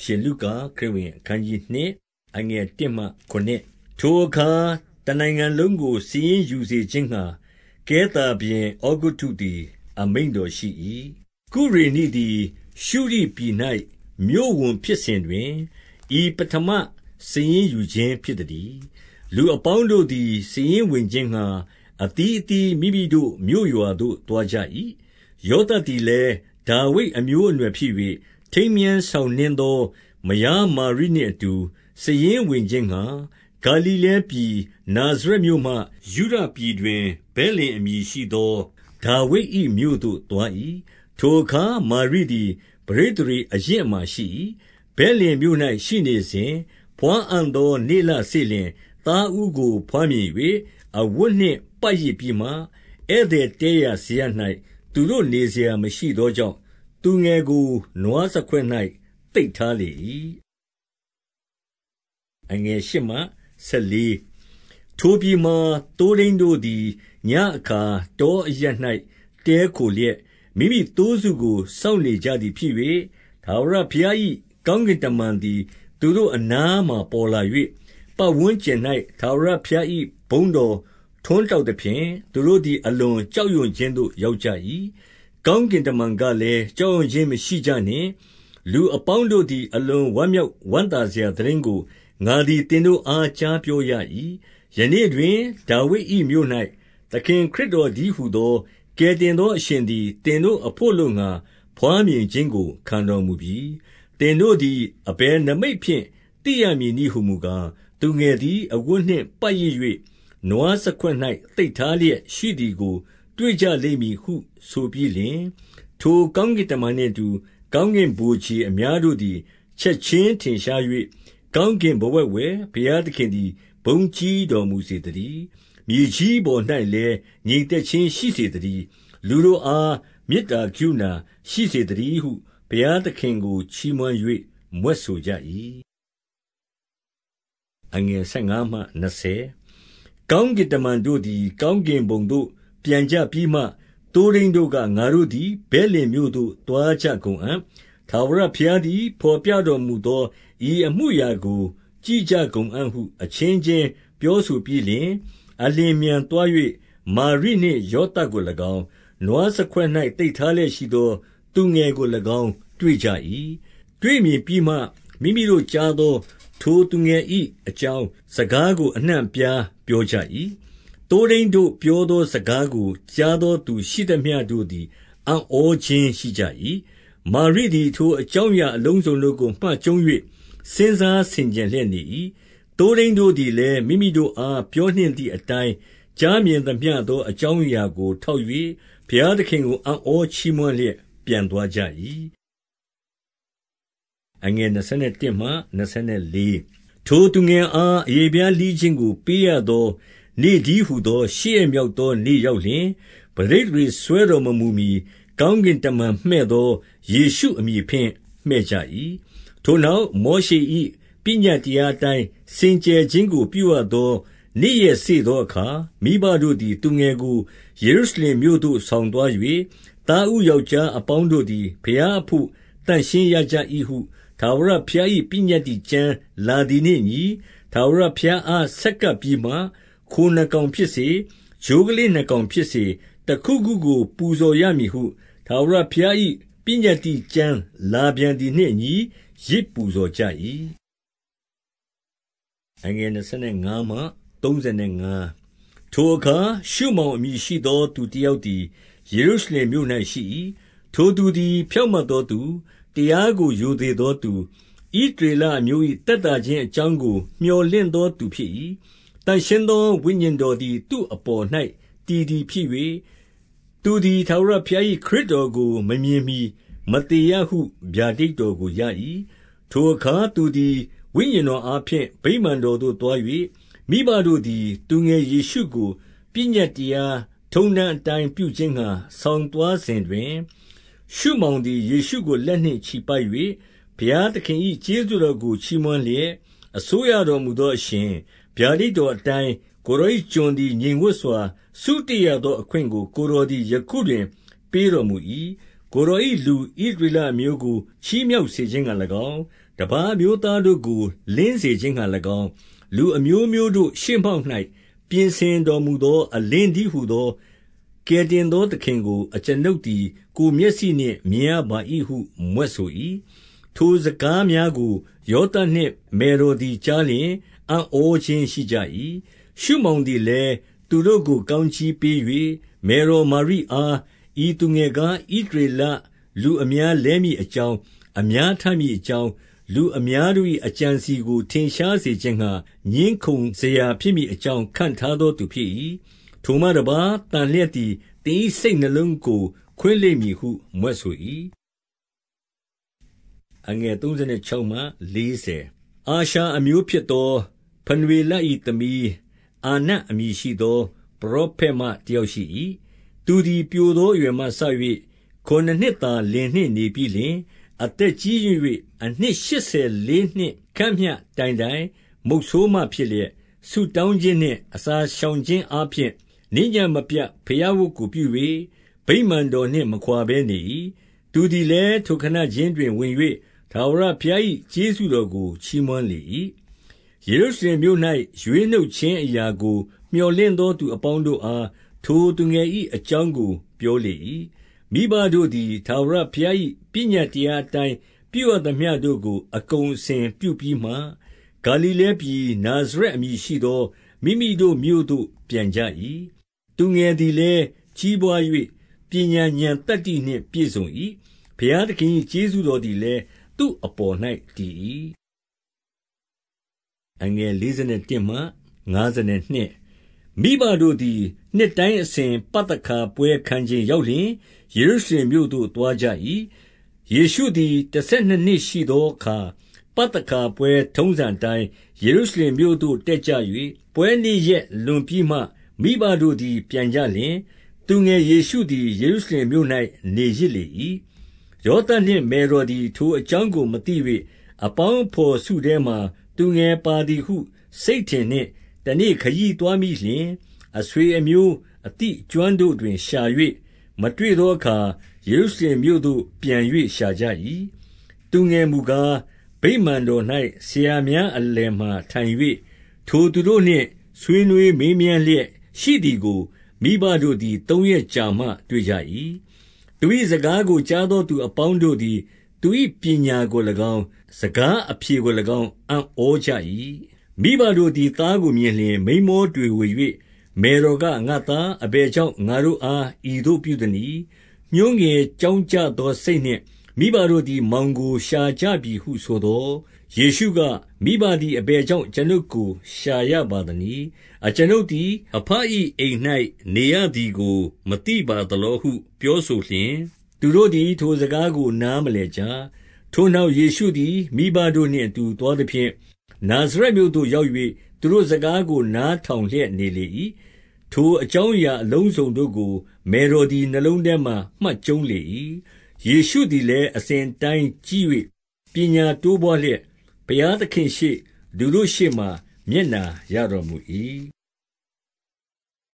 ရှင်လုကာခရစ်ဝင်အခန်းကြီး2အငယ်1မှ9ထိုအခါတနိုင်ငံလုံးကိုစီးရင်ယူစေခြင်းငှာကဲတာပြင်ဩဂုတုသည် အမိန်တော်ရှိ၏ကုရေနိသည် ရှုရိပြည်၌မြို့ဝန်ဖြစ်စဉ်တွင်ဤပထမစီးရင်ယူခြင်းဖြစ်သည်လူအပေါင်းတို့သည်စီးရင်ဝင်ခြင်းငှာအတီးအတီးမိမိတို့မြို့ရွာသို့တွားကြ၏ယောသသည်လည်းဒါဝိဒ်အမျိုးအနွယ်ဖြစ်၍ ထိမ်းမြားဆောင်နှင်းသော မယားမာရိနှင့်အတူ စာရင်းဝင်ခြင်းငှါ ဂါလိလဲပြည် နာဇရက်မြို့မှ ယုဒပြည်တွင် ဗက်လင်အမည်ရှိသော ဒါဝိဒ်၏မြို့သို့ သွား၏။ထိုအခါ မာရိသည် ပဋိသန္ဓေအရင့်အမာရှိ၏။ဗက်လင်မြို့၌ရှိနေစဉ် ဘွားအံ့သောနေ့လစေ့လျှင် သားဦးကို ဘွားမြင်၍အဝတ်နှင့်ပတ်ရစ်ပြီးမှ ဧည့်သည်တည်းရာစရပ်၌သူတို့နေစရာမရှိသောကြောင့် သူငယ်ကို နွားစားခွက်၌သိပ်ထားလေ၏။ထိုပြည်မှာ သိုးထိန်းတို့သည် ညဉ့်အခါ တောအရပ်၌တည်းခိုလျက် မိမိသိုးစုကို စောင့်နေကြသည်ဖြစ်၍၊ထာဝရဘုရား၏ကောင်းကင်တမန်သည် သူတို့အနားမှာ ပေါ်လာ၍ပတ်ဝန်းကျင်၌ထာဝရဘုရား၏ဘုန်းတော်ထွန်းတောက်သဖြင့် သူတို့သည် အလွန်ကြောက်ရွံ့ခြင်းသို့ ရောက်ကြ၏။ ကောင်းကင်တမန်ကလည်း၊ကြောက်ရွံ့ခြင်းမရှိကြနှင့်။လူအပေါင်းတို့သည် အလွန်ဝမ်းမြောက်ဝမ်းသာစရာ သိတင်းကို ငါသည် သင်တို့အား ကြားပြောရ၏။ယနေ့တွင် ဒါဝိဒ်၏မြို့၌သခင်ခရစ်တော်တည်းဟူသော ကယ်တင်သောအရှင်သည် သင်တို့အဘို့ အလိုငှါ ဘွားမြင်ခြင်းကို ခံတော်မူပြီ။သင်တို့သည် အဘယ်နိမိတ်ဖြင့် သိရမည်နည်းဟူမူကား၊သူငယ်သည် အဝတ်နှင့်ပတ်ရစ်၍နွားစားခွက်၌သိပ်ထားလျက်ရှိသည်ကို တွေ့ကြလိမ့်မည်ဟု ဆိုပြီးလျှင်၊ထိုကောင်းကင်တမန်နှင့်အတူ ကောင်းကင်ဗိုလ်ခြေအများတို့သည် ချက်ခြင်းထင်ရှား၍၊ကောင်းကင်ဘဝဂ်ဝယ်ဘုရားသခင်သည် ဘုန်းကြီးတော်မူစေသတည်း။မြေကြီးပေါ်၌လည်း ငြိမ်သက်ခြင်းရှိစေသတည်း။လူတို့အား မေတ္တာကရုဏာရှိစေသတည်းဟု ဘုရားသခင်ကို ချီးမွမ်း၍မြွက်ဆိုကြ၏။ကောင်းကင်တမန်တို့သည် ကောင်းကင်ဘုံသို့ ပျံကြပြီးမှ၊သိုးထိန်းတို့က၊ငါတို့သည် ဗက်လင်မြို့သို့ သွားကြကုန်အံ့။ထာဝရဘုရားသည် ဘော်ပြတော်မူသော ဤအမှုအရာကို ကြည့်ကြကုန်အံ့ဟု အချင်းချင်းပြောဆိုပြီးလျှင်၊အလျင်အမြန်သွား၍မာရိနှင့်ယောသပ်ကို၎င်း၊နွားစားခွက်၌သိပ်ထားလျက်ရှိသော သူငယ်ကို၎င်း တွေ့ကြ၏။တွေ့မြင်ပြီးမှ မိမိတို့ကြားသော ထိုသူငယ်၏အကြောင်းစကားကို အနှံ့အပြားပြောကြ၏။ သိုးထိန်းတို့ပြောသောစကားကို ကြားသောသူရှိသမျှတို့သည် အံ့ဩခြင်းရှိကြ၏။မာရိသည် ထိုအကြောင်းအရာအလုံးစုံတို့ကို မှတ်ကျုံး၍စဉ်းစားဆင်ခြင်လျက်နေ၏။သိုးထိန်းတို့သည်လည်း မိမိတို့အား ပြောနှင့်သည်အတိုင်း ကြားမြင်သမျှသော အကြောင်းအရာကို ထောက်၍ဘုရားသခင်ကို အံ့ဩချီးမွမ်းလျက် ပြန်သွားကြ၏။ထိုသူငယ်အား အရေဖျားလှီးခြင်းကို ပေးရသော နေ့တည်းဟူသော ရှစ်ရက်မြောက်သောနေ့ရောက်လျှင်၊ပဋိသန္ဓေစွဲတော်မမူမှီ ကောင်းကင်တမန်မှည့်သော ယေရှုအမည်ဖြင့် မှည့်ကြ၏။ထိုနောက်မောရှေ၏ပညတ်တရားအတိုင်း စင်ကြယ်ခြင်းကို ပြုရသော နေ့ရက်စေ့သောအခါ၊မိဘတို့သည် သူငယ်ကို ယေရုရှလင်မြို့သို့ ဆောင်သွား၍၊သားဦးယောက်ျားအပေါင်းတို့သည် ဘုရားအဘို့ သန့်ရှင်းရကြ၏ဟု ထာဝရဘုရား၏ပညတ္တိကျမ်းလာသည်နှင့်အညီ၊ထာဝရဘုရားအား ဆက်ကပ်ပြီးမှ၊ ခိုနှစ်ကောင်ဖြစ်စေ၊ချိုးကလေးနှစ်ကောင်ဖြစ်စေ၊တခုခုကို ပူဇော်ရမည်ဟု ထာဝရဘုရား၏ပညတ္တိကျမ်းလာပြန်သည်နှင့်အညီ ယဇ်ပူဇော်ကြ၏။ထိုအခါ ရှုမောင်အမည်ရှိသော သူတယောက်သည် ယေရုရှလင်မြို့၌ရှိ၏။ထိုသူသည် ဖြောင့်မတ်သောသူ၊တရားကို ရိုသေသောသူ၊ဣသရေလအမျိုး၏သက်သာခြင်းအကြောင်းကို မြော်လင့်သောသူဖြစ်၏။ သန့်ရှင်းသော ဝိညာဉ်တော်သည် သူ့အပေါ်၌တည်သည်ဖြစ်၍၊သူသည် ထာဝရဘုရား၏ခရစ်တော်ကို မမြင်မှီမသေရဟု ဗျာဒိတ်တော်ကိုရ၏။ထိုအခါ သူသည် ဝိညာဉ်တော်အားဖြင့် ဗိမာန်တော်သို့သွား၍၊မိဘတို့သည် သူငယ်ယေရှုကို ပညတ်တရားထုံးတမ်းအတိုင်း ပြုခြင်းငှါ ဆောင်သွားစဉ်တွင်၊ရှုမောင်သည် ယေရှုကို လက်နှင့်ချီပိုက်၍ဘုရားသခင်၏ကျေးဇူးတော်ကို ချီးမွမ်းလျက်၊အစိုးရတော်မူသောအရှင်၊ ဗျာဒိတ်တော်အတိုင်း ကိုယ်တော်၏ကျွန်သည် ငြိမ်ဝပ်စွာ စုတေ့ရသောအခွင့်ကို ကိုယ်တော်သည် ယခုတွင် ပေးတော်မူ၏။ကိုယ်တော်၏လူ ဣသရေလအမျိုးကို ချီးမြှောက်စေခြင်းငှါ၎င်း၊တတပါးအမျိုးသားတို့ကို လင်းစေခြင်းငှါ၎င်း၊လူအမျိုးမျိုးတို့ရှေ့မှောက်၌ပြင်ဆင်တော်မူသော အလင်းတည်းဟူသော၊ကယ်တင်သောသခင်ကို အကျွန်ုပ်သည် ကိုယ်မျက်စိနှင့် မြင်ရပါ၏ဟု မြွက်ဆို၏။ထိုစကားများကို ယောသပ်နှင့် မယ်တော်သည် ကြားလျှင် အံ့ဩခြင်းရှိကြ၏။ရှုမောင်သည်လည်း သူတို့ကို ကောင်းကြီးပေး၍၊မယ်တော်မာရိအား၊ဤသူငယ်ကား ဣသရေလလူအများလဲမည်အကြောင်း၊အများထမည်အကြောင်း၊လူအများတို့၏အကြံအစည်ကို ထင်ရှားစေခြင်းငှါ ငြင်းခုံစရာဖြစ်မည်အကြောင်း ခန့်ထားသောသူဖြစ်၏။ထိုမှတပါး၊သန်လျက်သည် သင်၏စိတ်နှလုံးကို ခွင်းလိမ့်မည်ဟု မြွက်ဆို၏။ အာရှာအမျိုးဖြစ်သော ဖနွေလ၏သမီး၊အာနတ်အမည်ရှိသော ပရောဖက်မတယောက်ရှိ၏။သူသည် ပျိုသောအရွယ်မှစ၍ခုနစ်နှစ်သာလင်နှင့်နေပြီးလျှင်၊အသက်ကြီးရင့်၍အနှစ်ရှစ်ဆယ်လေးနှစ်ခန့်မျှတိုင်တိုင် မုတ်ဆိုးမဖြစ်လျက်၊ဆုတောင်းခြင်းနှင့် အစာရှောင်ခြင်းအားဖြင့် နေ့ညဉ့်မပြတ် ဘုရားဝတ်ကိုပြု၍ဗိမာန်တော်နှင့် မခွါဘဲနေ၏။သူသည်လည်း ထိုခဏခြင်းတွင် ဝင်၍ ထာဝရဘုရား၏ကျေးဇူးတော်ကို ချီးမွမ်းလေ၏။ယေရုရှလင်မြို့၌ရွေးနှုတ်ခြင်းအရာကို မြော်လင့်သောသူအပေါင်းတို့အား ထိုသူငယ်၏အကြောင်းကို ပြောလေ၏။မိဘတို့သည် ထာဝရဘုရား၏ပညတ်တရားအတိုင်း ပြုရသမျှတို့ကို အကုန်အစင်ပြုပြီးမှ၊ဂါလိလဲပြည်၊နာဇရက်အမည်ရှိသော မိမိတို့မြို့သို့ ပြန်ကြ၏။သူငယ်သည်လည်း ကြီးပွား၍ပညာဥာဏ်သတ္တိနှင့် ပြည့်စုံ၏။ဘုရားသခင်၏ကျေးဇူးတော်သည်လည်း သူ့အပေါ်၌တည်၏။မိဘတို့သည် နှစ်တိုင်းအစဉ် ပသခါပွဲခံချိန် ရောက်လျှင်၊ယေရုရှလင်မြို့သို့ သွားကြ၏။ယေရှုသည် တဆယ်နှစ်နှစ်ရှိသောအခါ၊ပသခါပွဲထုံးစံအတိုင်း ယေရုရှလင်မြို့သို့ တက်ကြ၍၊ပွဲနေ့ရက်လွန်ပြီးမှ မိဘတို့သည် ပြန်ကြလျှင်၊သူငယ်ယေရှုသည် ယေရုရှလင်မြို့၌နေရစ်လေ၏။ ယောသပ်နှင့်မယ်တော်သည် ထိုအကြောင်းကို မသိ၍၊အပေါင်းအဘော်စုထဲမှာ သူငယ်ပါသည်ဟု စိတ်ထင်နှင့် တနေ့ခရီးသွားမိလျှင်၊အဆွေအမျိုးအသိအကျွမ်းတို့တွင် ရှာ၍မတွေ့သောအခါ၊ယေရုရှလင်မြို့သို့ ပြန်၍ရှာကြ၏။သူငယ်မူကား၊ဗိမာန်တော်၌ဆရာများအလယ်မှာထိုင်၍၊ထိုသူတို့နှင့် ဆွေးနွေးမေးမြန်းလျက်ရှိသည်ကို မိဘတို့သည် သုံးရက်ကြာမှ တွေ့ကြ၏။ သူ၏စကားကို ကြားသောသူအပေါင်းတို့သည် သူ၏ပညာကို၎င်း၊စကားအဖြေကို၎င်း အံ့ဩကြ၏။မိဘတို့သည် သားကိုမြင်လျှင် မိန်းမောတွေဝေ၍၊မယ်တော်က၊ငါ့သား အဘယ်ကြောင့် ငါတို့အား ဤသို့ပြုသနည်း။ညှိုးငယ်ကြောင့်ကြသောစိတ်နှင့် မိဘတို့သည် မောင်ကိုရှာကြပြီဟုဆိုသော်၊ ယေရှုက၊မိဘသည် အဘယ်ကြောင့် အကျွန်ုပ်ကို ရှာရပါသနည်း။အကျွန်ုပ်သည် အဘ၏အိမ်၌နေရသည်ကို မသိပါသလောဟု ပြောဆိုလျှင်၊သူတို့သည် ထိုစကားကို နားမလည်ကြ။ထိုနောက် ယေရှုသည် မိဘတို့နှင့်အတူ သွားသဖြင့်၊နာဇရက်မြို့သို့ရောက်၍သူတို့စကားကို နားထောင်လျက်နေလေ၏။ထိုအကြောင်းအရာအလုံးစုံတို့ကို မယ်တော်သည် နှလုံးထဲမှာ မှတ်ကျုံးလေ၏။ယေရှုသည်လည်း အစဉ်အတိုင်းကြီး၍ပညာတိုးပွားလျက်၊ ဘုရားသခင့်ရှေ့၊လူတို့ရှေ့မှာ မျက်နှာရတော်မူ၏။